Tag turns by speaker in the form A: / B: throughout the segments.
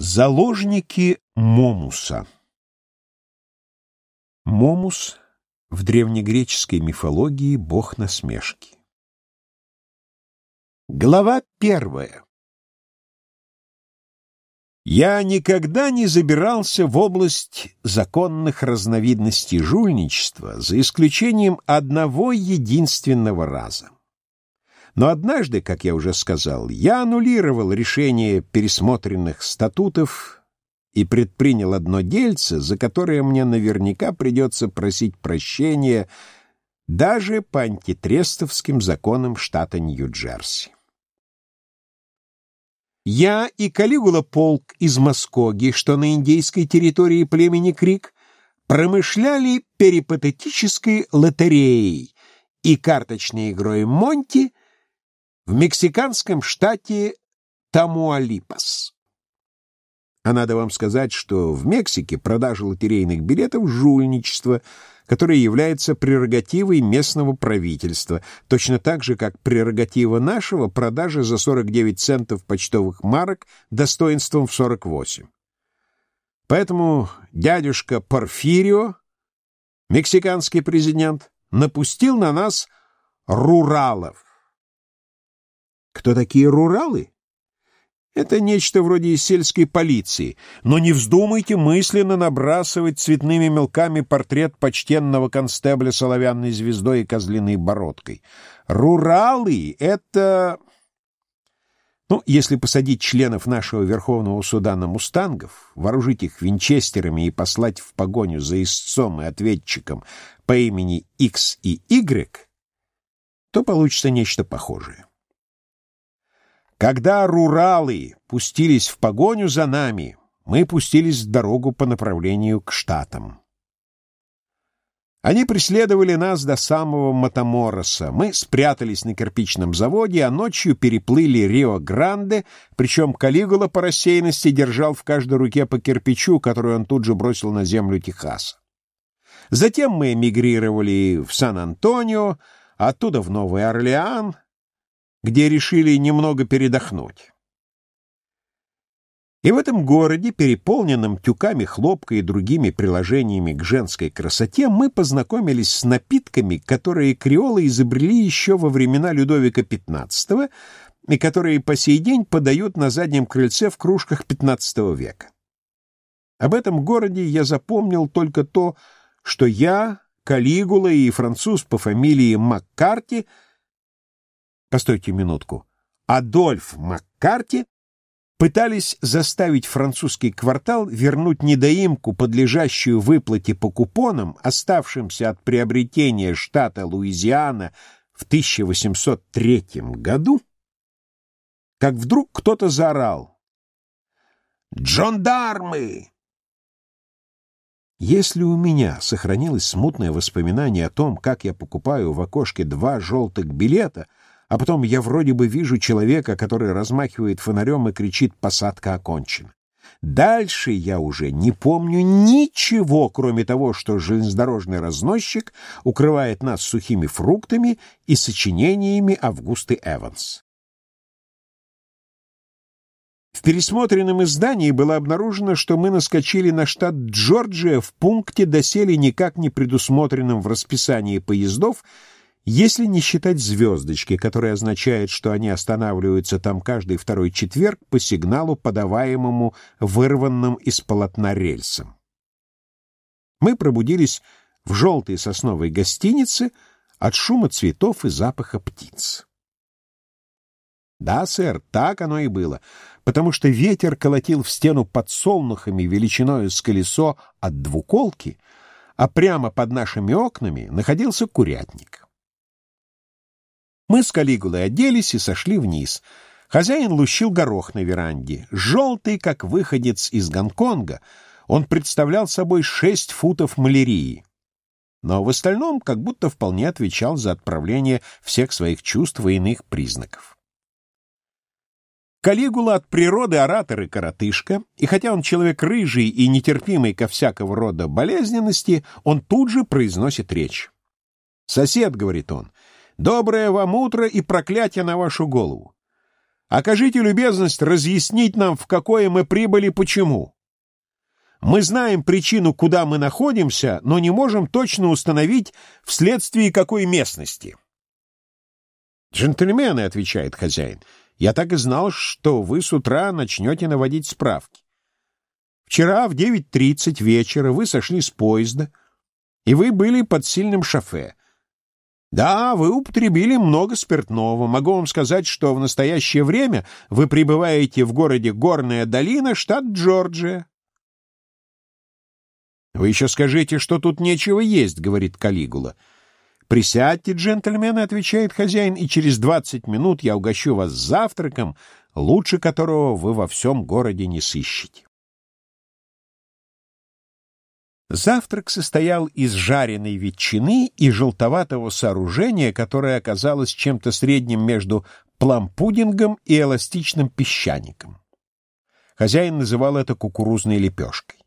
A: Заложники Момуса Момус в древнегреческой мифологии бог насмешки. Глава первая Я никогда не забирался в область законных разновидностей жульничества, за исключением одного единственного раза. Но однажды, как я уже сказал, я аннулировал решение пересмотренных статутов и предпринял одно дельце, за которое мне наверняка придется просить прощения даже по антитрестовским законам штата Нью-Джерси. Я и Калигула полк из Москоги, что на индейской территории племени Крик, промышляли перипатетической лотереей и карточной игрой Монти — в мексиканском штате Тамуалипас. А надо вам сказать, что в Мексике продажа лотерейных билетов — жульничество, которое является прерогативой местного правительства, точно так же, как прерогатива нашего — продажа за 49 центов почтовых марок достоинством в 48. Поэтому дядюшка Порфирио, мексиканский президент, напустил на нас руралов, кто такие руралы? Это нечто вроде сельской полиции, но не вздумайте мысленно набрасывать цветными мелками портрет почтенного констебля с оловянной звездой и козлиной бородкой. Руралы — это... Ну, если посадить членов нашего Верховного суда на мустангов, вооружить их винчестерами и послать в погоню за истцом и ответчиком по имени X и Y, то получится нечто похожее. Когда руралы пустились в погоню за нами, мы пустились в дорогу по направлению к Штатам. Они преследовали нас до самого Матамороса. Мы спрятались на кирпичном заводе, а ночью переплыли Рио-Гранде, причем Калигула по рассеянности держал в каждой руке по кирпичу, который он тут же бросил на землю Техаса. Затем мы эмигрировали в Сан-Антонио, оттуда в Новый Орлеан, где решили немного передохнуть. И в этом городе, переполненном тюками хлопка и другими приложениями к женской красоте, мы познакомились с напитками, которые креолы изобрели еще во времена Людовика XV и которые по сей день подают на заднем крыльце в кружках XV века. Об этом городе я запомнил только то, что я, Калигула и француз по фамилии Маккарти — Постойте минутку. Адольф Маккарти пытались заставить французский квартал вернуть недоимку, подлежащую выплате по купонам, оставшимся от приобретения штата Луизиана в 1803 году, как вдруг кто-то заорал «Джондармы!» Если у меня сохранилось смутное воспоминание о том, как я покупаю в окошке два желтых билета — а потом я вроде бы вижу человека, который размахивает фонарем и кричит «посадка окончена». Дальше я уже не помню ничего, кроме того, что железнодорожный разносчик укрывает нас сухими фруктами и сочинениями Августы Эванс. В пересмотренном издании было обнаружено, что мы наскочили на штат Джорджия в пункте, доселе никак не предусмотренном в расписании поездов, если не считать звездочки, которая означает, что они останавливаются там каждый второй четверг по сигналу, подаваемому вырванным из полотна рельсом. Мы пробудились в желтой сосновой гостинице от шума цветов и запаха птиц. Да, сэр, так оно и было, потому что ветер колотил в стену подсолнухами величиною с колесо от двуколки, а прямо под нашими окнами находился курятник. Мы с Калигулой оделись и сошли вниз. Хозяин лущил горох на веранде. Желтый, как выходец из Гонконга, он представлял собой шесть футов малярии. Но в остальном как будто вполне отвечал за отправление всех своих чувств и иных признаков. Калигула от природы оратор и коротышка, и хотя он человек рыжий и нетерпимый ко всякого рода болезненности, он тут же произносит речь. «Сосед», — говорит он, — Доброе вам утро и проклятие на вашу голову. Окажите любезность разъяснить нам, в какое мы прибыли, почему. Мы знаем причину, куда мы находимся, но не можем точно установить, вследствие какой местности. «Джентльмены», — отвечает хозяин, — «я так и знал, что вы с утра начнете наводить справки. Вчера в 9.30 вечера вы сошли с поезда, и вы были под сильным шофе. Да, вы употребили много спиртного. Могу вам сказать, что в настоящее время вы пребываете в городе Горная долина, штат Джорджия. Вы еще скажите, что тут нечего есть, говорит Калигула. Присядьте, джентльмены, отвечает хозяин, и через двадцать минут я угощу вас завтраком, лучше которого вы во всем городе не сыщете. Завтрак состоял из жареной ветчины и желтоватого сооружения, которое оказалось чем-то средним между плампудингом и эластичным песчаником. Хозяин называл это кукурузной лепешкой.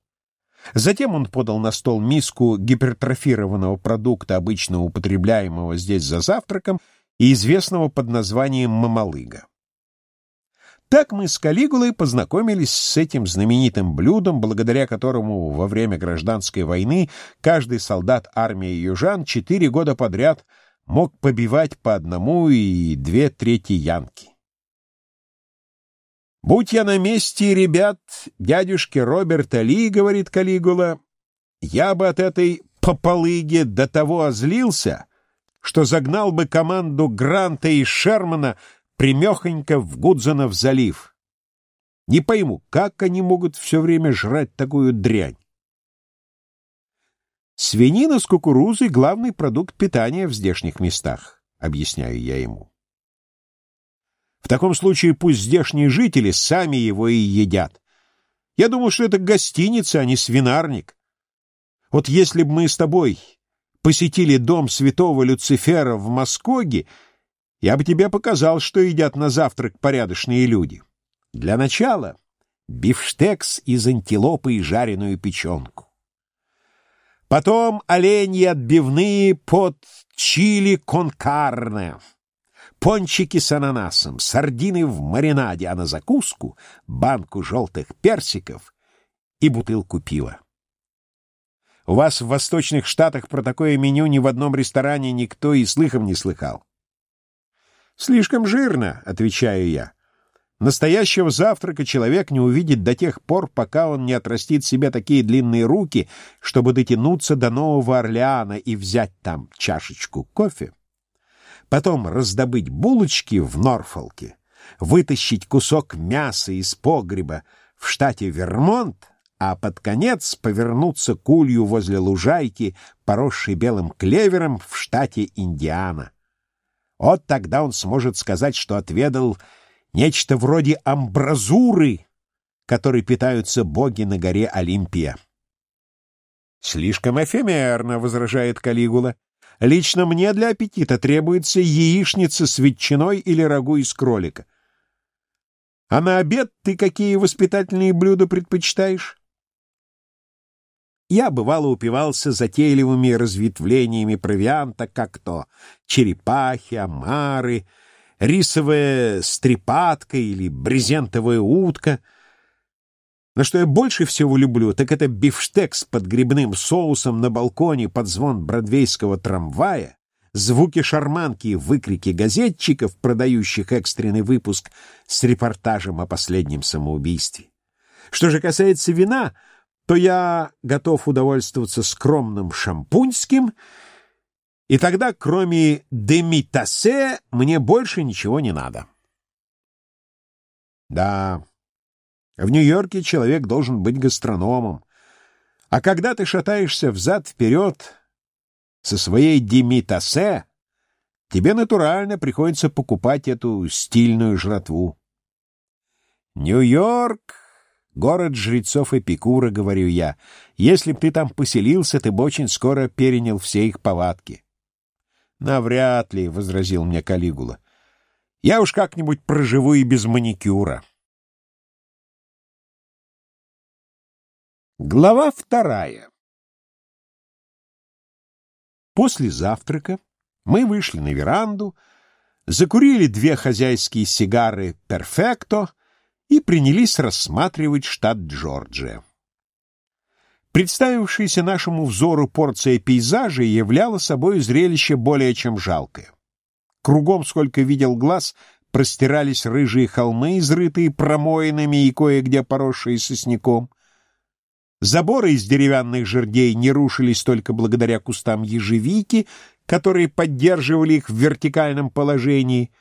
A: Затем он подал на стол миску гипертрофированного продукта, обычно употребляемого здесь за завтраком, и известного под названием мамалыга. Так мы с Калигулой познакомились с этим знаменитым блюдом, благодаря которому во время гражданской войны каждый солдат армии южан четыре года подряд мог побивать по одному и две трети янки. «Будь я на месте, ребят, дядюшки Роберта Ли, — говорит Калигула, — я бы от этой пополыги до того озлился, что загнал бы команду Гранта и Шермана примехонько в Гудзонов залив. Не пойму, как они могут все время жрать такую дрянь? Свинина с кукурузой — главный продукт питания в здешних местах, объясняю я ему. В таком случае пусть здешние жители сами его и едят. Я думал, что это гостиница, а не свинарник. Вот если бы мы с тобой посетили дом святого Люцифера в Москоге, я бы тебе показал, что едят на завтрак порядочные люди. Для начала бифштекс из антилопы и жареную печенку. Потом оленьи отбивные под чили конкарне, пончики с ананасом, сардины в маринаде, а на закуску банку желтых персиков и бутылку пива. У вас в Восточных Штатах про такое меню ни в одном ресторане никто и слыхом не слыхал. «Слишком жирно», — отвечаю я. Настоящего завтрака человек не увидит до тех пор, пока он не отрастит себе такие длинные руки, чтобы дотянуться до Нового Орлеана и взять там чашечку кофе, потом раздобыть булочки в Норфолке, вытащить кусок мяса из погреба в штате Вермонт, а под конец повернуться кулью возле лужайки, поросшей белым клевером в штате Индиана. Вот тогда он сможет сказать, что отведал нечто вроде амбразуры, которой питаются боги на горе Олимпия. «Слишком эфемерно», — возражает Калигула. «Лично мне для аппетита требуется яичница с ветчиной или рагу из кролика. А на обед ты какие воспитательные блюда предпочитаешь?» Я, бывало, упивался затейливыми разветвлениями провианта, как то черепахи, омары, рисовая стрепатка или брезентовая утка. Но что я больше всего люблю, так это бифштекс под грибным соусом на балконе под звон бродвейского трамвая, звуки шарманки и выкрики газетчиков, продающих экстренный выпуск с репортажем о последнем самоубийстве. Что же касается вина — то я готов удовольствоваться скромным шампуньским, и тогда, кроме демитасе, мне больше ничего не надо. Да, в Нью-Йорке человек должен быть гастрономом, а когда ты шатаешься взад-вперед со своей демитасе, тебе натурально приходится покупать эту стильную жратву. Нью-Йорк Город жрецов Эпикура, говорю я. Если б ты там поселился, ты бы очень скоро перенял все их повадки. Навряд ли, — возразил мне Калигула. Я уж как-нибудь проживу и без маникюра. Глава вторая После завтрака мы вышли на веранду, закурили две хозяйские сигары «Перфекто» и принялись рассматривать штат Джорджия. Представившаяся нашему взору порция пейзажей являла собой зрелище более чем жалкое. Кругом, сколько видел глаз, простирались рыжие холмы, изрытые промоинами и кое-где поросшие сосняком. Заборы из деревянных жердей не рушились только благодаря кустам ежевики, которые поддерживали их в вертикальном положении.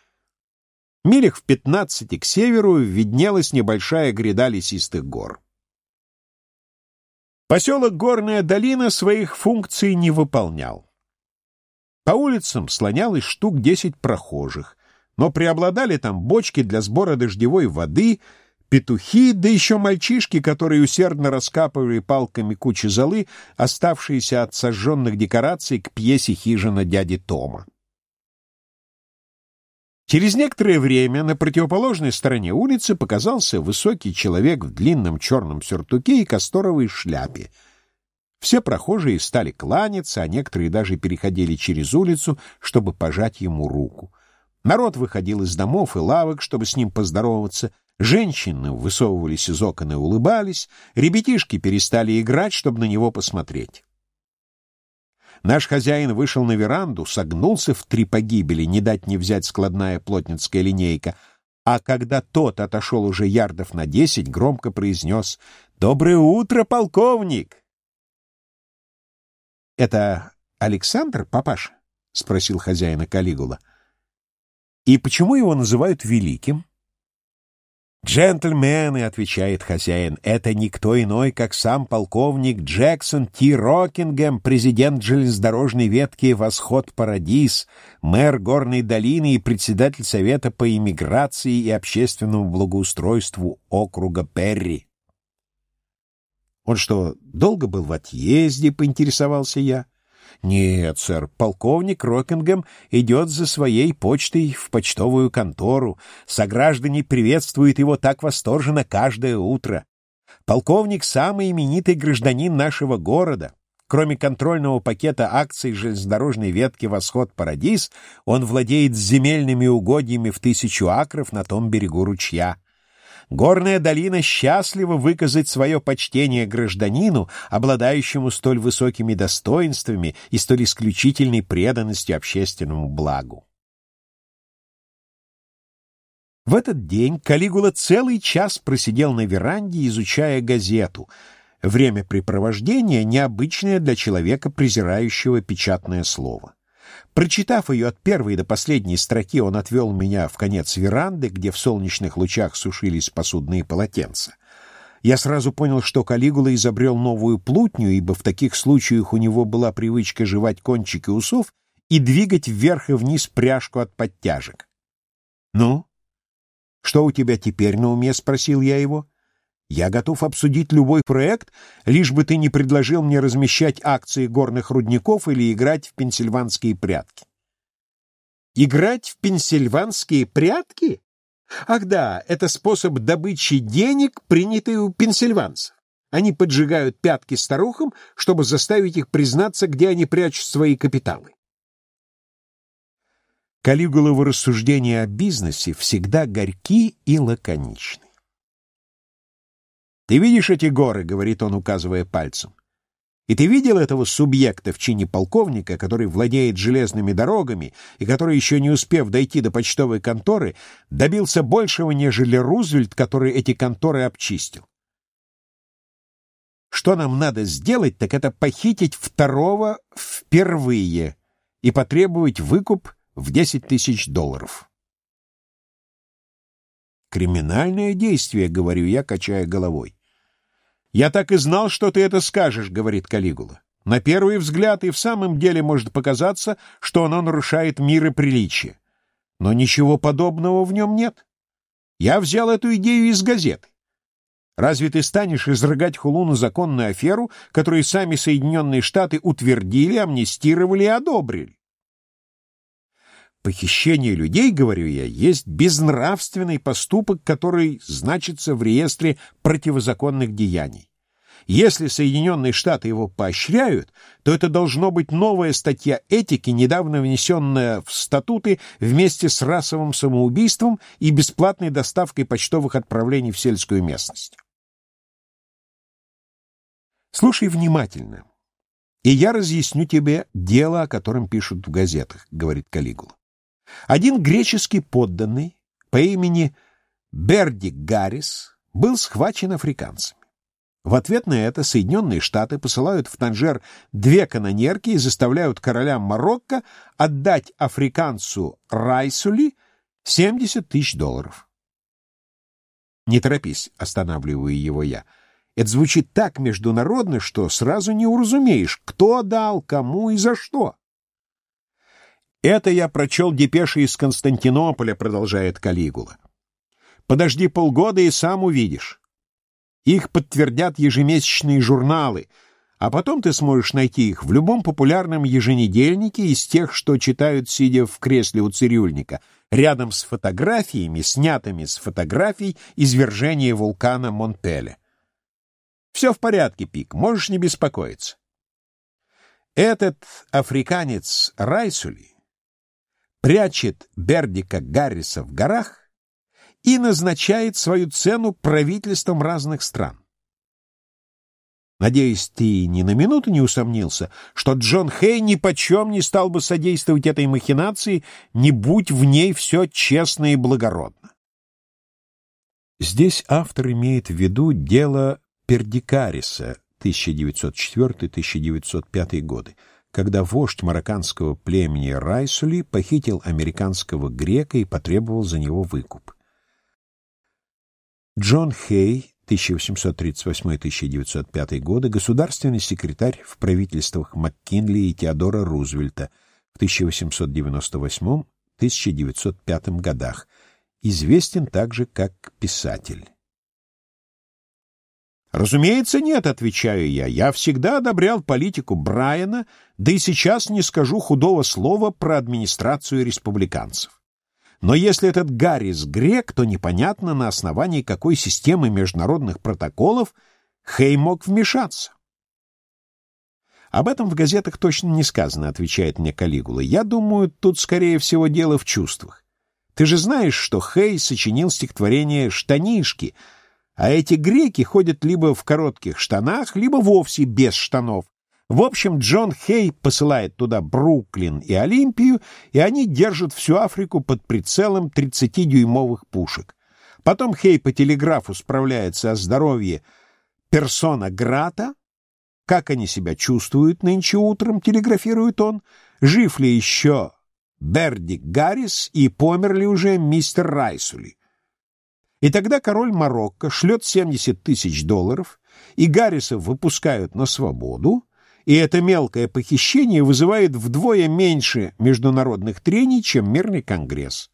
A: Милях в пятнадцати к северу виднелась небольшая гряда лесистых гор. Поселок Горная долина своих функций не выполнял. По улицам слонялось штук десять прохожих, но преобладали там бочки для сбора дождевой воды, петухи, да еще мальчишки, которые усердно раскапывали палками кучи золы, оставшиеся от сожженных декораций к пьесе «Хижина дяди Тома». Через некоторое время на противоположной стороне улицы показался высокий человек в длинном черном сюртуке и касторовой шляпе. Все прохожие стали кланяться, а некоторые даже переходили через улицу, чтобы пожать ему руку. Народ выходил из домов и лавок, чтобы с ним поздороваться. Женщины высовывались из окон и улыбались. Ребятишки перестали играть, чтобы на него посмотреть. Наш хозяин вышел на веранду, согнулся в три погибели, не дать не взять складная плотницкая линейка, а когда тот отошел уже ярдов на десять, громко произнес «Доброе утро, полковник!» «Это Александр, папаша?» — спросил хозяина Калигула. «И почему его называют великим?» «Джентльмены», — отвечает хозяин, — «это никто иной, как сам полковник Джексон Ти Рокингем, президент железнодорожной ветки «Восход Парадис», мэр Горной долины и председатель Совета по иммиграции и общественному благоустройству округа Перри». «Он что, долго был в отъезде?» — поинтересовался я. Нет, сэр, полковник Рокингем идет за своей почтой в почтовую контору. Сограждане приветствуют его так восторженно каждое утро. Полковник — самый именитый гражданин нашего города. Кроме контрольного пакета акций железнодорожной ветки «Восход-Парадис», он владеет земельными угодьями в тысячу акров на том берегу ручья. Горная долина счастлива выказать свое почтение гражданину, обладающему столь высокими достоинствами и столь исключительной преданностью общественному благу. В этот день Калигула целый час просидел на веранде, изучая газету. Времяпрепровождение необычное для человека, презирающего печатное слово. Прочитав ее от первой до последней строки, он отвел меня в конец веранды, где в солнечных лучах сушились посудные полотенца. Я сразу понял, что Калигула изобрел новую плутню, ибо в таких случаях у него была привычка жевать кончики усов и двигать вверх и вниз пряжку от подтяжек. «Ну, что у тебя теперь на уме?» — спросил я его. Я готов обсудить любой проект, лишь бы ты не предложил мне размещать акции горных рудников или играть в пенсильванские прятки. Играть в пенсильванские прятки? Ах да, это способ добычи денег, принятый у пенсильванцев. Они поджигают пятки старухам, чтобы заставить их признаться, где они прячут свои капиталы. Калигуловы рассуждения о бизнесе всегда горьки и лаконичны. «Ты видишь эти горы?» — говорит он, указывая пальцем. «И ты видел этого субъекта в чине полковника, который владеет железными дорогами и который, еще не успев дойти до почтовой конторы, добился большего, нежели Рузвельт, который эти конторы обчистил? Что нам надо сделать, так это похитить второго впервые и потребовать выкуп в 10 тысяч долларов». «Криминальное действие», — говорю я, качая головой. «Я так и знал, что ты это скажешь», — говорит Калигула. «На первый взгляд и в самом деле может показаться, что оно нарушает мир и приличие. Но ничего подобного в нем нет. Я взял эту идею из газеты. Разве ты станешь изрыгать хулу на законную аферу, которую сами Соединенные Штаты утвердили, амнистировали и одобрили? Похищение людей, говорю я, есть безнравственный поступок, который значится в реестре противозаконных деяний. Если Соединенные Штаты его поощряют, то это должно быть новая статья этики, недавно внесенная в статуты вместе с расовым самоубийством и бесплатной доставкой почтовых отправлений в сельскую местность. Слушай внимательно, и я разъясню тебе дело, о котором пишут в газетах, говорит Калигула. Один греческий подданный по имени Бердик Гаррис был схвачен африканцами. В ответ на это Соединенные Штаты посылают в Танжер две канонерки и заставляют короля Марокко отдать африканцу Райсули 70 тысяч долларов. «Не торопись», — останавливаю его я. Это звучит так международно, что сразу не уразумеешь, кто дал, кому и за что. «Это я прочел депеши из Константинополя», — продолжает Калигула. «Подожди полгода и сам увидишь». Их подтвердят ежемесячные журналы, а потом ты сможешь найти их в любом популярном еженедельнике из тех, что читают, сидя в кресле у цирюльника, рядом с фотографиями, снятыми с фотографий извержения вулкана Монпеле. Все в порядке, Пик, можешь не беспокоиться. Этот африканец Райсули прячет Бердика Гарриса в горах и назначает свою цену правительствам разных стран. Надеюсь, ты ни на минуту не усомнился, что Джон Хей ни почем не стал бы содействовать этой махинации, не будь в ней все честно и благородно. Здесь автор имеет в виду дело Пердикариса 1904-1905 годы, когда вождь марокканского племени Райсули похитил американского грека и потребовал за него выкуп. Джон Хей, 1838-1905 годы, государственный секретарь в правительствах МакКинли и Теодора Рузвельта в 1898-1905 годах, известен также как писатель. «Разумеется, нет», — отвечаю я. «Я всегда одобрял политику Брайана, да и сейчас не скажу худого слова про администрацию республиканцев. Но если этот Гаррис грек, то непонятно, на основании какой системы международных протоколов Хей мог вмешаться. «Об этом в газетах точно не сказано», — отвечает мне Калигула. «Я думаю, тут, скорее всего, дело в чувствах. Ты же знаешь, что Хей сочинил стихотворение «Штанишки», а эти греки ходят либо в коротких штанах, либо вовсе без штанов, в общем, Джон Хей посылает туда Бруклин и Олимпию, и они держат всю Африку под прицелом 30-дюймовых пушек. Потом Хей по телеграфу справляется о здоровье персона Грата. Как они себя чувствуют нынче утром, телеграфирует он. Жив ли еще Бердик Гаррис и помер ли уже мистер Райсули? И тогда король Марокко шлет 70 тысяч долларов, и Гарриса выпускают на свободу, и это мелкое похищение вызывает вдвое меньше международных трений, чем мирный конгресс.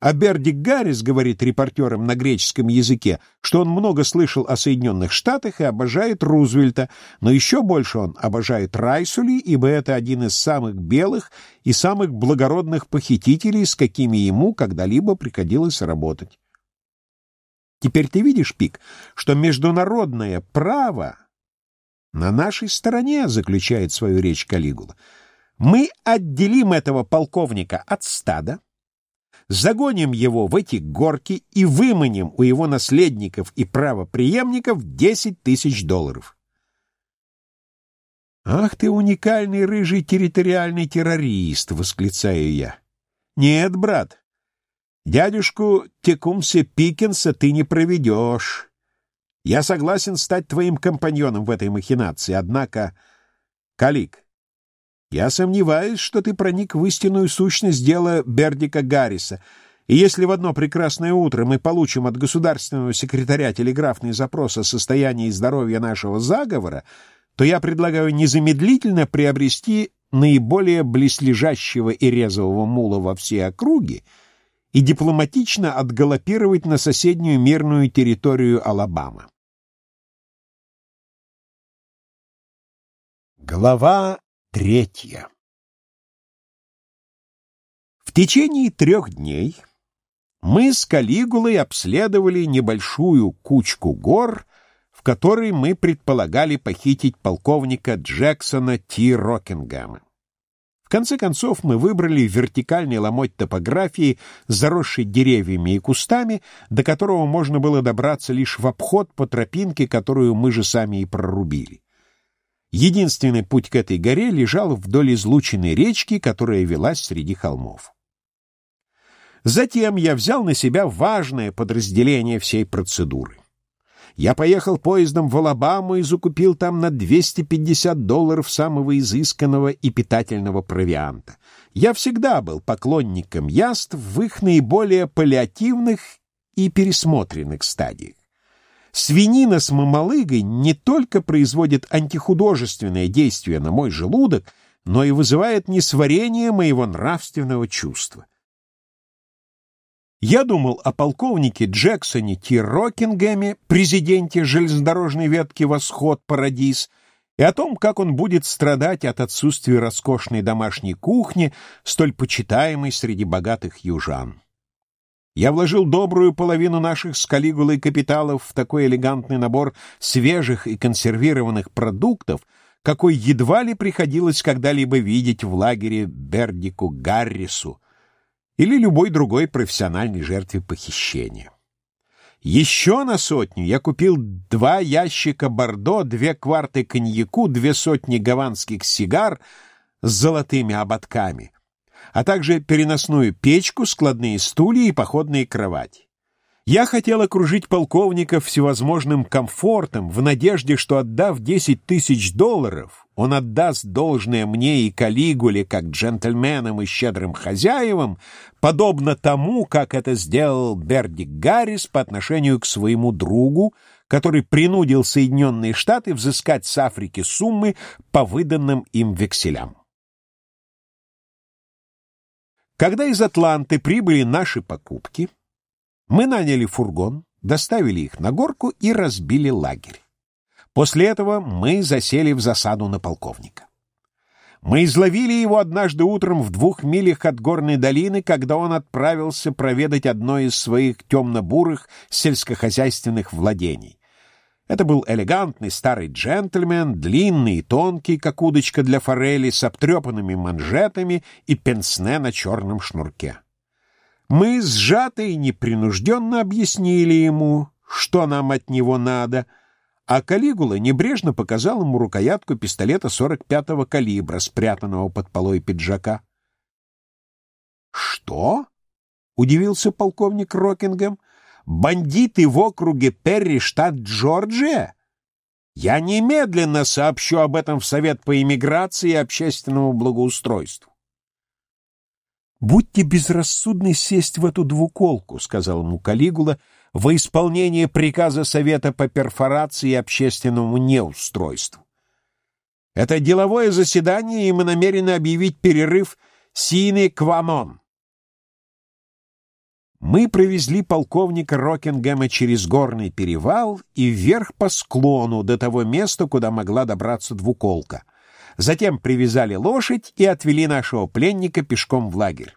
A: А Бердик Гаррис говорит репортерам на греческом языке, что он много слышал о Соединенных Штатах и обожает Рузвельта, но еще больше он обожает Райсули, ибо это один из самых белых и самых благородных похитителей, с какими ему когда-либо приходилось работать. Теперь ты видишь, Пик, что международное право на нашей стороне, заключает свою речь Калигула, мы отделим этого полковника от стада, загоним его в эти горки и выманим у его наследников и правопреемников 10 тысяч долларов. «Ах ты, уникальный рыжий территориальный террорист!» — восклицаю я. «Нет, брат, дядюшку Текумсе Пикенса ты не проведешь. Я согласен стать твоим компаньоном в этой махинации, однако... Калик, я сомневаюсь, что ты проник в истинную сущность дела Бердика Гарриса, и если в одно прекрасное утро мы получим от государственного секретаря телеграфный запрос о состоянии здоровья нашего заговора, то я предлагаю незамедлительно приобрести наиболее близлежащего и резвого мула во всей округе и дипломатично отгалопировать на соседнюю мирную территорию Алабама. Глава третья В течение трех дней мы с Калигулой обследовали небольшую кучку гор, в которой мы предполагали похитить полковника Джексона Ти Рокингема. Конце концов мы выбрали вертикальный ломоть топографии, заросший деревьями и кустами, до которого можно было добраться лишь в обход по тропинке, которую мы же сами и прорубили. Единственный путь к этой горе лежал вдоль излученной речки, которая велась среди холмов. Затем я взял на себя важное подразделение всей процедуры. Я поехал поездом в Алабаму и закупил там на 250 долларов самого изысканного и питательного провианта. Я всегда был поклонником яств в их наиболее паллиативных и пересмотренных стадиях. Свинина с мамалыгой не только производит антихудожественное действие на мой желудок, но и вызывает несварение моего нравственного чувства. Я думал о полковнике Джексоне Ти Рокингеме, президенте железнодорожной ветки «Восход-Парадис», и о том, как он будет страдать от отсутствия роскошной домашней кухни, столь почитаемой среди богатых южан. Я вложил добрую половину наших с Калигулой капиталов в такой элегантный набор свежих и консервированных продуктов, какой едва ли приходилось когда-либо видеть в лагере Бердику Гаррису, или любой другой профессиональной жертве похищения. Еще на сотню я купил два ящика бордо, две кварты коньяку, две сотни гаванских сигар с золотыми ободками, а также переносную печку, складные стулья и походные кровати. Я хотел окружить полковника всевозможным комфортом в надежде, что, отдав 10 тысяч долларов, он отдаст должное мне и Калигуле как джентльменам и щедрым хозяевам, подобно тому, как это сделал Бердик Гаррис по отношению к своему другу, который принудил Соединенные Штаты взыскать с Африки суммы по выданным им векселям. Когда из Атланты прибыли наши покупки, мы наняли фургон, доставили их на горку и разбили лагерь. После этого мы засели в засаду на полковника. Мы изловили его однажды утром в двух милях от горной долины, когда он отправился проведать одно из своих темно-бурых сельскохозяйственных владений. Это был элегантный старый джентльмен, длинный и тонкий, как удочка для форели, с обтрепанными манжетами и пенсне на черном шнурке. Мы сжато и непринужденно объяснили ему, что нам от него надо, а Калигула небрежно показал ему рукоятку пистолета 45-го калибра, спрятанного под полой пиджака. «Что?» — удивился полковник Рокингем. «Бандиты в округе Перри, штат Джорджия? Я немедленно сообщу об этом в Совет по иммиграции и общественному благоустройству». «Будьте безрассудны сесть в эту двуколку», — сказал ему Калигула, во исполнение приказа Совета по перфорации и общественному неустройству. «Это деловое заседание, и мы намерены объявить перерыв сине квамон». Мы провезли полковника Рокингема через горный перевал и вверх по склону до того места, куда могла добраться двуколка. Затем привязали лошадь и отвели нашего пленника пешком в лагерь.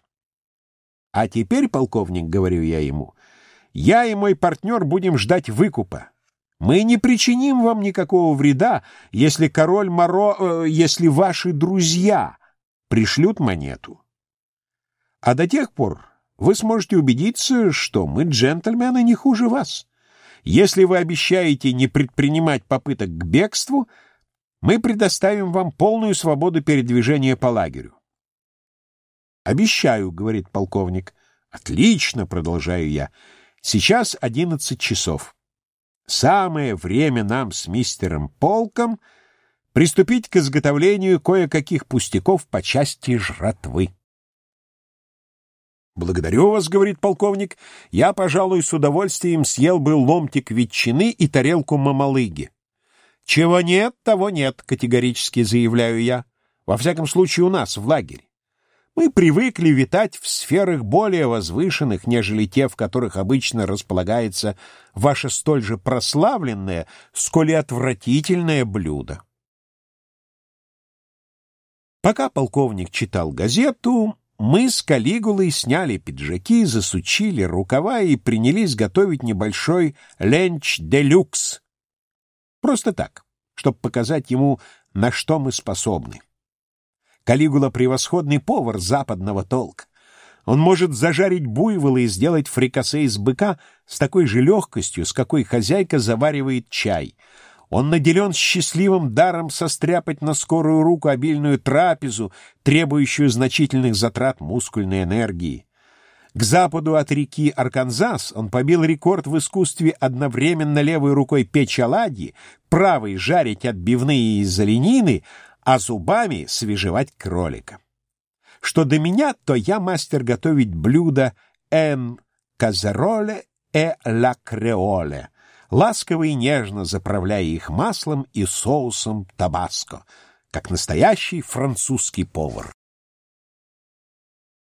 A: «А теперь, полковник, — говорю я ему, — я и мой партнер будем ждать выкупа. Мы не причиним вам никакого вреда, если король Моро, э, если ваши друзья пришлют монету. А до тех пор вы сможете убедиться, что мы джентльмены не хуже вас. Если вы обещаете не предпринимать попыток к бегству — мы предоставим вам полную свободу передвижения по лагерю. «Обещаю», — говорит полковник. «Отлично», — продолжаю я. «Сейчас одиннадцать часов. Самое время нам с мистером Полком приступить к изготовлению кое-каких пустяков по части жратвы». «Благодарю вас», — говорит полковник. «Я, пожалуй, с удовольствием съел бы ломтик ветчины и тарелку мамалыги. «Чего нет, того нет», — категорически заявляю я. «Во всяком случае, у нас, в лагере. Мы привыкли витать в сферах более возвышенных, нежели те, в которых обычно располагается ваше столь же прославленное, сколь и отвратительное блюдо». Пока полковник читал газету, мы с Калигулой сняли пиджаки, засучили рукава и принялись готовить небольшой ленч де люкс Просто так, чтобы показать ему, на что мы способны. Калигула — превосходный повар западного толка. Он может зажарить буйвола и сделать фрикасе из быка с такой же легкостью, с какой хозяйка заваривает чай. Он наделен счастливым даром состряпать на скорую руку обильную трапезу, требующую значительных затрат мускульной энергии. К западу от реки Арканзас он побил рекорд в искусстве одновременно левой рукой печь оладьи, правой жарить отбивные из оленины, а зубами свежевать кролика. Что до меня, то я мастер готовить блюда «эн казероле э ла креоле», ласково и нежно заправляя их маслом и соусом табаско, как настоящий французский повар.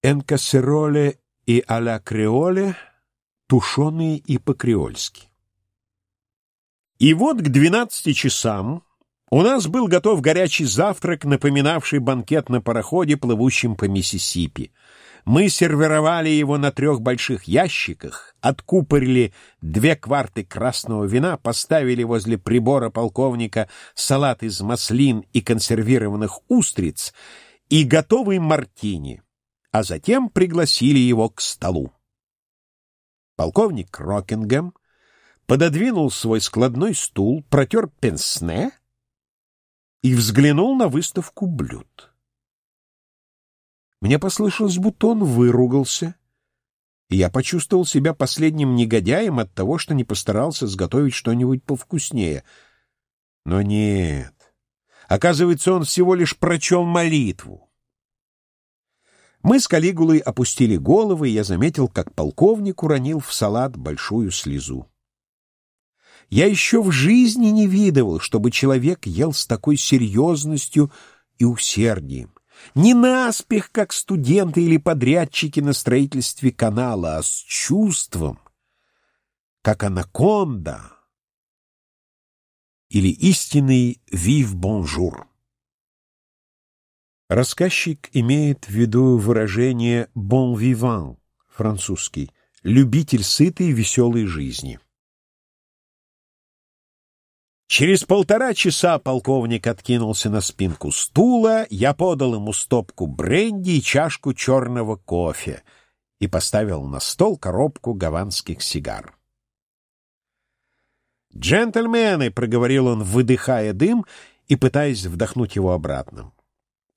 A: «Эн кассероле и а-ля креоле» тушеные и по-креольски. И вот к двенадцати часам у нас был готов горячий завтрак, напоминавший банкет на пароходе, плывущем по Миссисипи. Мы сервировали его на трех больших ящиках, откупорили две кварты красного вина, поставили возле прибора полковника салат из маслин и консервированных устриц и готовый мартини, а затем пригласили его к столу. Полковник Рокингем пододвинул свой складной стул, протер пенсне — и взглянул на выставку блюд. Мне послышалось, будто он выругался, и я почувствовал себя последним негодяем от того, что не постарался сготовить что-нибудь повкуснее. Но нет. Оказывается, он всего лишь прочел молитву. Мы с Калигулой опустили головы, и я заметил, как полковник уронил в салат большую слезу. Я еще в жизни не видывал, чтобы человек ел с такой серьезностью и усердием. Не наспех, как студенты или подрядчики на строительстве канала, а с чувством, как анаконда или истинный «vive bonjour». Рассказчик имеет в виду выражение «bon vivant» французский, любитель сытой и веселой жизни. Через полтора часа полковник откинулся на спинку стула, я подал ему стопку бренди и чашку черного кофе и поставил на стол коробку гаванских сигар. «Джентльмены!» — проговорил он, выдыхая дым и пытаясь вдохнуть его обратно.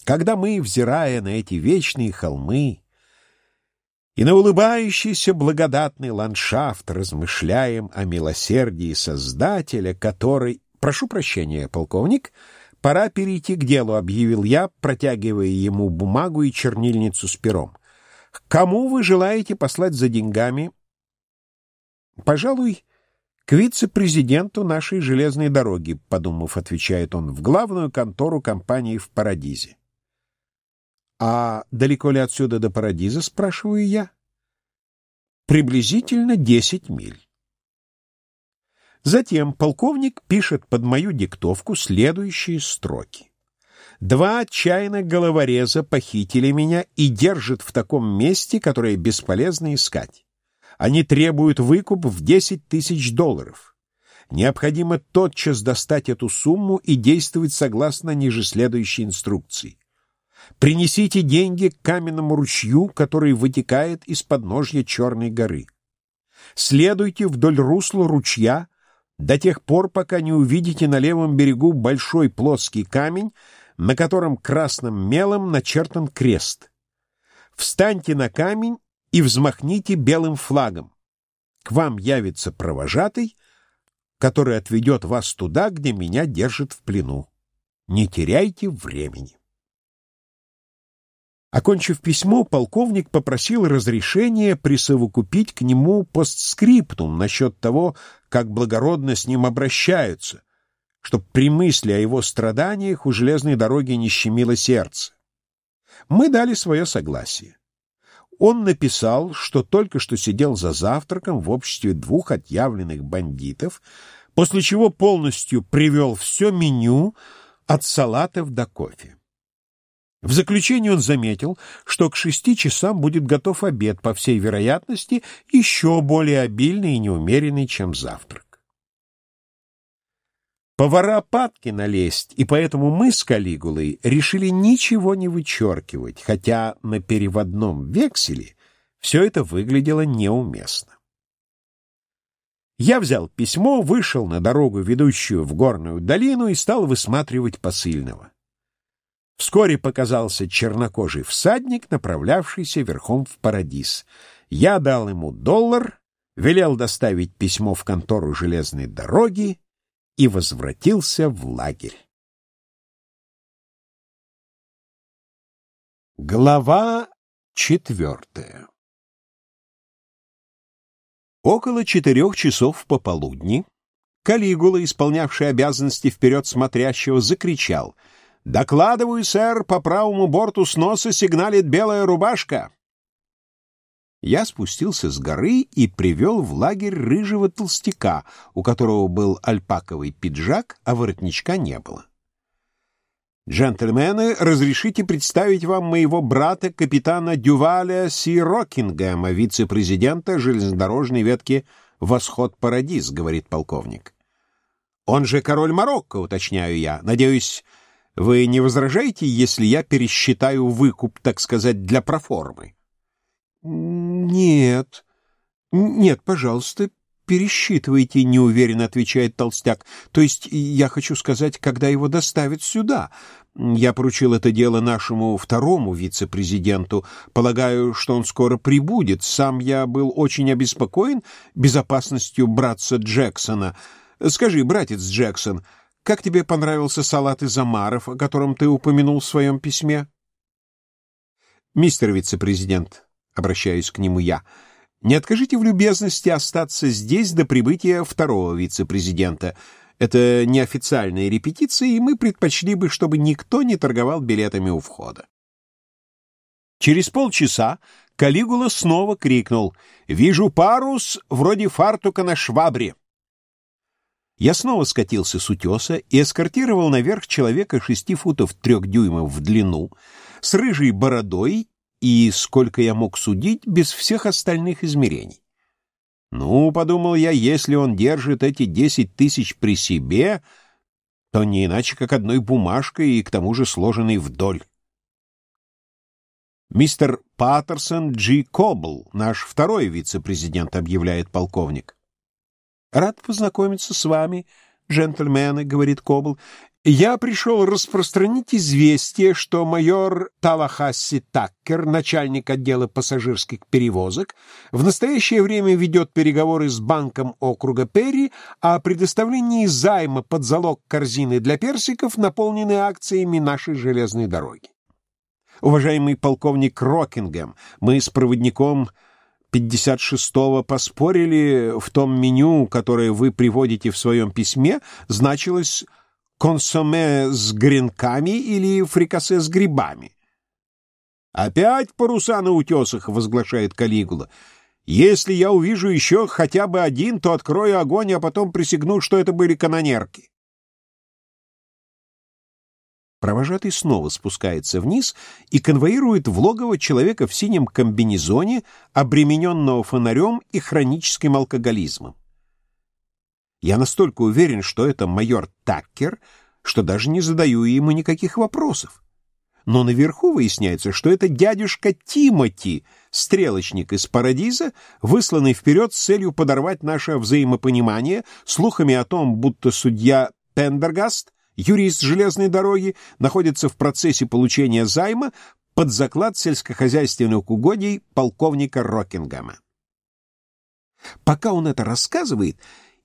A: «Когда мы, взирая на эти вечные холмы и на улыбающийся благодатный ландшафт размышляем о милосердии Создателя, который... Прошу прощения, полковник, пора перейти к делу, объявил я, протягивая ему бумагу и чернильницу с пером. Кому вы желаете послать за деньгами? Пожалуй, к вице-президенту нашей железной дороги, подумав, отвечает он, в главную контору компании в Парадизе. «А далеко ли отсюда до Парадиза?» — спрашиваю я. «Приблизительно десять миль». Затем полковник пишет под мою диктовку следующие строки. Два отчаянных головореза похитили меня и держат в таком месте, которое бесполезно искать. Они требуют выкуп в десять тысяч долларов. Необходимо тотчас достать эту сумму и действовать согласно ниже следующей инструкции. Принесите деньги к каменному ручью, который вытекает из подножья Черной горы. Следуйте вдоль русла ручья до тех пор, пока не увидите на левом берегу большой плоский камень, на котором красным мелом начертан крест. Встаньте на камень и взмахните белым флагом. К вам явится провожатый, который отведет вас туда, где меня держат в плену. Не теряйте времени. Окончив письмо, полковник попросил разрешения присовокупить к нему постскриптум насчет того, как благородно с ним обращаются, чтоб при мысли о его страданиях у железной дороги не щемило сердце. Мы дали свое согласие. Он написал, что только что сидел за завтраком в обществе двух отъявленных бандитов, после чего полностью привел все меню от салатов до кофе. В заключение он заметил, что к шести часам будет готов обед, по всей вероятности, еще более обильный и неумеренный, чем завтрак. Повара падки налезть, и поэтому мы с Калигулой решили ничего не вычеркивать, хотя на переводном векселе все это выглядело неуместно. Я взял письмо, вышел на дорогу, ведущую в горную долину, и стал высматривать посыльного. Вскоре показался чернокожий всадник, направлявшийся верхом в Парадис. Я дал ему доллар, велел доставить письмо в контору железной дороги и возвратился в лагерь. Глава четвертая Около четырех часов пополудни Калигула, исполнявший обязанности вперед смотрящего, закричал «Докладываю, сэр, по правому борту сноса сигналит белая рубашка!» Я спустился с горы и привел в лагерь рыжего толстяка, у которого был альпаковый пиджак, а воротничка не было. «Джентльмены, разрешите представить вам моего брата, капитана Дюваля Си Рокингема, вице-президента железнодорожной ветки «Восход-Парадис», — говорит полковник. «Он же король Марокко», — уточняю я. «Надеюсь, вы не возражаете, если я пересчитаю выкуп, так сказать, для проформы?» «Нет, нет, пожалуйста, пересчитывайте», — неуверенно отвечает толстяк. «То есть я хочу сказать, когда его доставят сюда. Я поручил это дело нашему второму вице-президенту. Полагаю, что он скоро прибудет. Сам я был очень обеспокоен безопасностью братца Джексона. Скажи, братец Джексон, как тебе понравился салат из омаров, о котором ты упомянул в своем письме?» «Мистер вице-президент», — обращаюсь к нему я, — «не откажите в любезности остаться здесь до прибытия второго вице-президента. Это неофициальная репетиция, и мы предпочли бы, чтобы никто не торговал билетами у входа». Через полчаса Калигула снова крикнул «Вижу парус вроде фартука на швабре». Я снова скатился с утеса и эскортировал наверх человека шести футов трех дюймов в длину, с рыжей бородой и, сколько я мог судить, без всех остальных измерений. Ну, подумал я, если он держит эти десять тысяч при себе, то не иначе, как одной бумажкой и к тому же сложенной вдоль. «Мистер Паттерсон Джи Кобл, наш второй вице-президент», — объявляет полковник. «Рад познакомиться с вами, джентльмены», — говорит Кобл. Я пришел распространить известие, что майор Талахасси Таккер, начальник отдела пассажирских перевозок, в настоящее время ведет переговоры с банком округа Перри о предоставлении займа под залог корзины для персиков, наполненной акциями нашей железной дороги. Уважаемый полковник Рокингем, мы с проводником 56-го поспорили в том меню, которое вы приводите в своем письме, значилось консоме с гренками или фрикасе с грибами. «Опять паруса на утесах!» — возглашает Калигула. «Если я увижу еще хотя бы один, то открою огонь, а потом присягну, что это были канонерки». Провожатый снова спускается вниз и конвоирует в логово человека в синем комбинезоне, обремененного фонарем и хроническим алкоголизмом. Я настолько уверен, что это майор Таккер, что даже не задаю ему никаких вопросов. Но наверху выясняется, что это дядюшка Тимоти, стрелочник из Парадиза, высланный вперед с целью подорвать наше взаимопонимание слухами о том, будто судья Пендергаст, юрист железной дороги, находится в процессе получения займа под заклад сельскохозяйственных угодий полковника Рокингема. Пока он это рассказывает,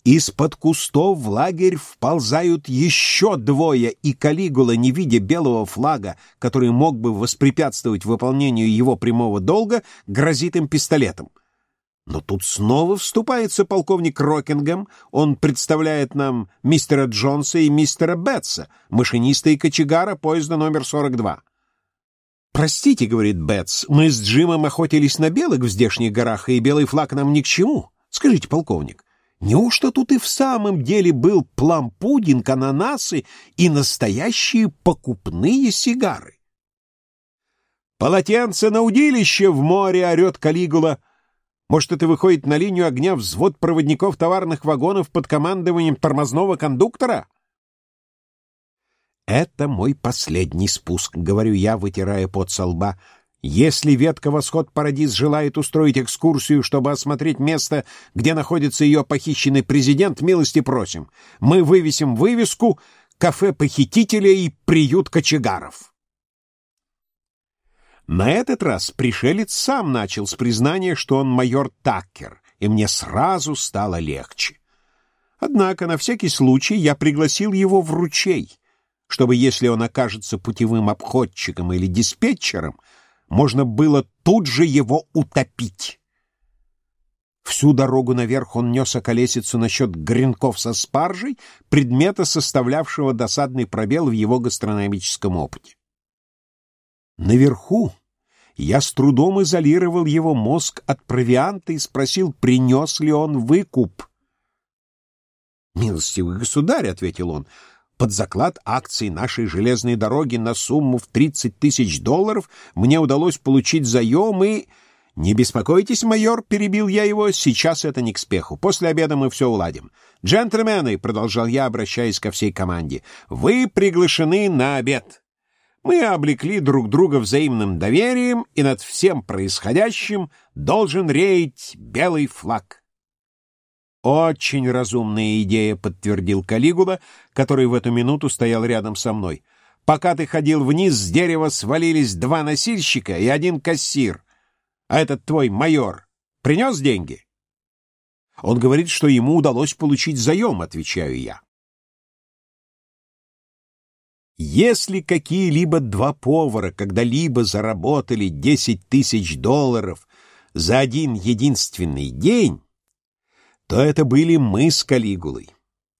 A: из-под кустов в лагерь вползают еще двое, и Калигула, не видя белого флага, который мог бы воспрепятствовать выполнению его прямого долга, грозит им пистолетом. Но тут снова вступается полковник Рокингем. Он представляет нам мистера Джонса и мистера Бетса, машиниста и кочегара поезда номер 42. «Простите», — говорит Бетс, — «мы с Джимом охотились на белых в здешних горах, и белый флаг нам ни к чему. Скажите, полковник, Неужто тут и в самом деле был плам-пудинг, ананасы и настоящие покупные сигары? «Полотенце на удилище в море!» — орет Калигула. «Может, это выходит на линию огня взвод проводников товарных вагонов под командованием тормозного кондуктора?» «Это мой последний спуск», — говорю я, вытирая пот со лба. «Если ветка «Восход Парадис» желает устроить экскурсию, чтобы осмотреть место, где находится ее похищенный президент, милости просим. Мы вывесим вывеску «Кафе похитителя и приют кочегаров». На этот раз пришелец сам начал с признания, что он майор Таккер, и мне сразу стало легче. Однако на всякий случай я пригласил его в ручей, чтобы, если он окажется путевым обходчиком или диспетчером, можно было тут же его утопить. Всю дорогу наверх он нес околесицу насчет гренков со спаржей, предмета, составлявшего досадный пробел в его гастрономическом опыте. Наверху я с трудом изолировал его мозг от провианта и спросил, принес ли он выкуп. «Милостивый государь», — ответил он, — «под заклад акций нашей железной дороги на сумму в 30 тысяч долларов мне удалось получить заем и...» «Не беспокойтесь, майор», — перебил я его, — «сейчас это не к спеху. После обеда мы все уладим. Джентльмены», — продолжал я, обращаясь ко всей команде, — «вы приглашены на обед». Мы облекли друг друга взаимным доверием, и над всем происходящим должен реять белый флаг. «Очень разумная идея», — подтвердил Калигула, который в эту минуту стоял рядом со мной. «Пока ты ходил вниз, с дерева свалились два носильщика и один кассир. А этот твой майор принес деньги?» «Он говорит, что ему удалось получить заем», — отвечаю я. Если какие-либо два повара когда-либо заработали десять тысяч долларов за один единственный день, то это были мы с Калигулой.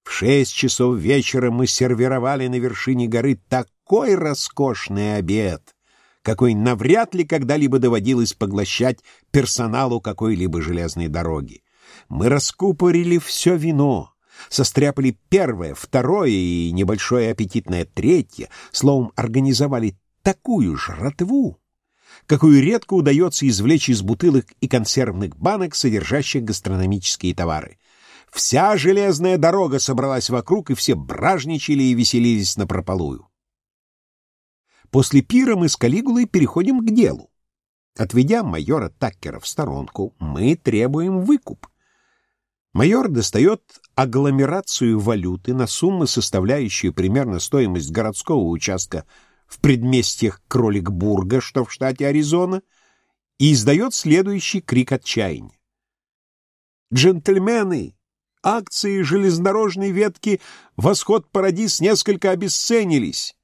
A: В шесть часов вечера мы сервировали на вершине горы такой роскошный обед, какой навряд ли когда-либо доводилось поглощать персоналу какой-либо железной дороги. Мы раскупорили все вино, состряпали первое, второе и небольшое аппетитное третье, словом, организовали такую жратву, какую редко удается извлечь из бутылок и консервных банок, содержащих гастрономические товары. Вся железная дорога собралась вокруг, и все бражничали и веселились напропалую. После пира мы с Калигулой переходим к делу. Отведя майора Таккера в сторонку, мы требуем выкуп. Майор достает агломерацию валюты на сумму, составляющую примерно стоимость городского участка в предместьях Кроликбурга, что в штате Аризона, и издает следующий крик отчаяния. «Джентльмены, акции железнодорожной ветки «Восход Парадис» несколько обесценились.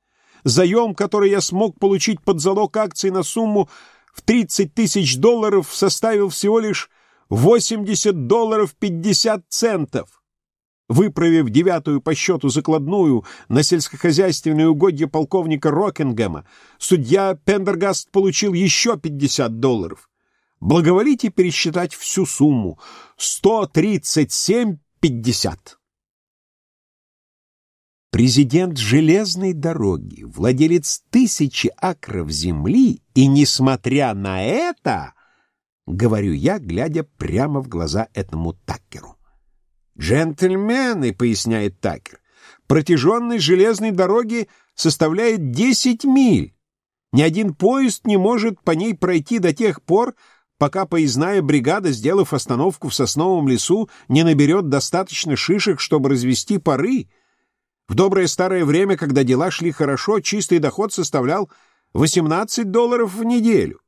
A: Заем, который я смог получить под залог акций на сумму в 30 тысяч долларов, составил всего лишь 80 долларов 50 центов. Выправив девятую по счету закладную на сельскохозяйственные угодья полковника Рокингема, судья Пендергаст получил еще 50 долларов. Благоволите пересчитать всю сумму — 137,50. Президент железной дороги, владелец тысячи акров земли, и, несмотря на это, говорю я, глядя прямо в глаза этому Таккеру. «Джентльмены», — поясняет Такер, — «протяженность железной дороги составляет 10 миль. Ни один поезд не может по ней пройти до тех пор, пока поездная бригада, сделав остановку в сосновом лесу, не наберет достаточно шишек, чтобы развести пары. В доброе старое время, когда дела шли хорошо, чистый доход составлял 18 долларов в неделю.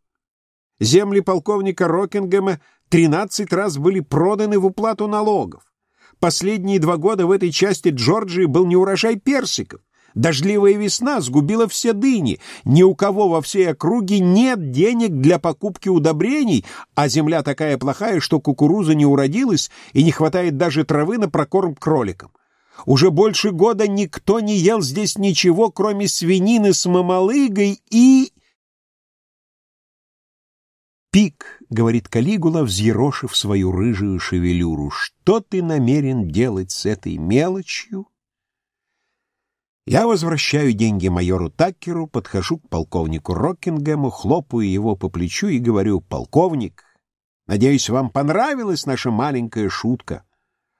A: Земли полковника Рокингема 13 раз были проданы в уплату налогов. Последние два года в этой части Джорджии был неурожай персиков. Дождливая весна сгубила все дыни. Ни у кого во всей округе нет денег для покупки удобрений, а земля такая плохая, что кукуруза не уродилась и не хватает даже травы на прокорм кроликам. Уже больше года никто не ел здесь ничего, кроме свинины с мамалыгой и... «Пик», — говорит Калигула, взъерошив свою рыжую шевелюру, — «что ты намерен делать с этой мелочью?» Я возвращаю деньги майору Таккеру, подхожу к полковнику Роккингему, хлопаю его по плечу и говорю, «Полковник, надеюсь, вам понравилась наша маленькая шутка.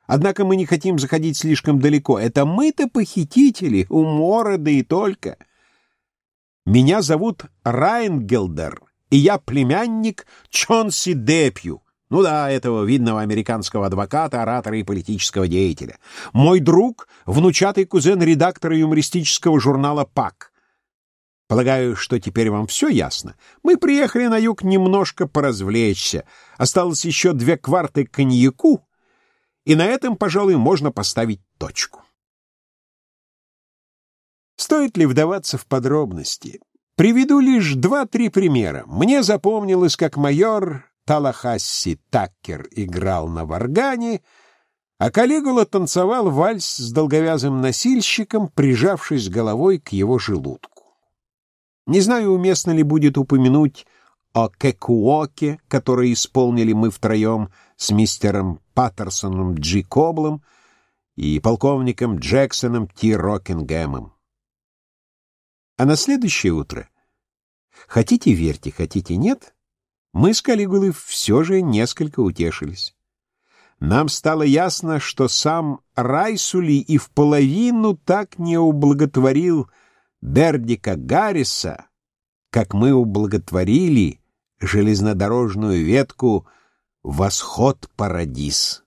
A: Однако мы не хотим заходить слишком далеко. Это мы-то похитители, умора да и только. Меня зовут Райнгелдер, и я племянник Чонси Депью. Ну да, этого видного американского адвоката, оратора и политического деятеля. Мой друг — внучатый кузен редактора юмористического журнала «Пак». Полагаю, что теперь вам все ясно. Мы приехали на юг немножко поразвлечься. Осталось еще две кварты коньяку, и на этом, пожалуй, можно поставить точку. Стоит ли вдаваться в подробности? Приведу лишь два-три примера. Мне запомнилось, как майор Талахасси Таккер играл на варгане, а Калигула танцевал вальс с долговязым носильщиком, прижавшись головой к его желудку. Не знаю, уместно ли будет упомянуть о Кекуоке, который исполнили мы втроем с мистером Паттерсоном Джи Коблом и полковником Джексоном Ти Рокингемом. А на следующее утро, хотите верьте, хотите нет, мы с Калигулой все же несколько утешились. Нам стало ясно, что сам Райсули и в половину так не ублаготворил Бердика Гарриса, как мы ублаготворили железнодорожную ветку «Восход Парадис».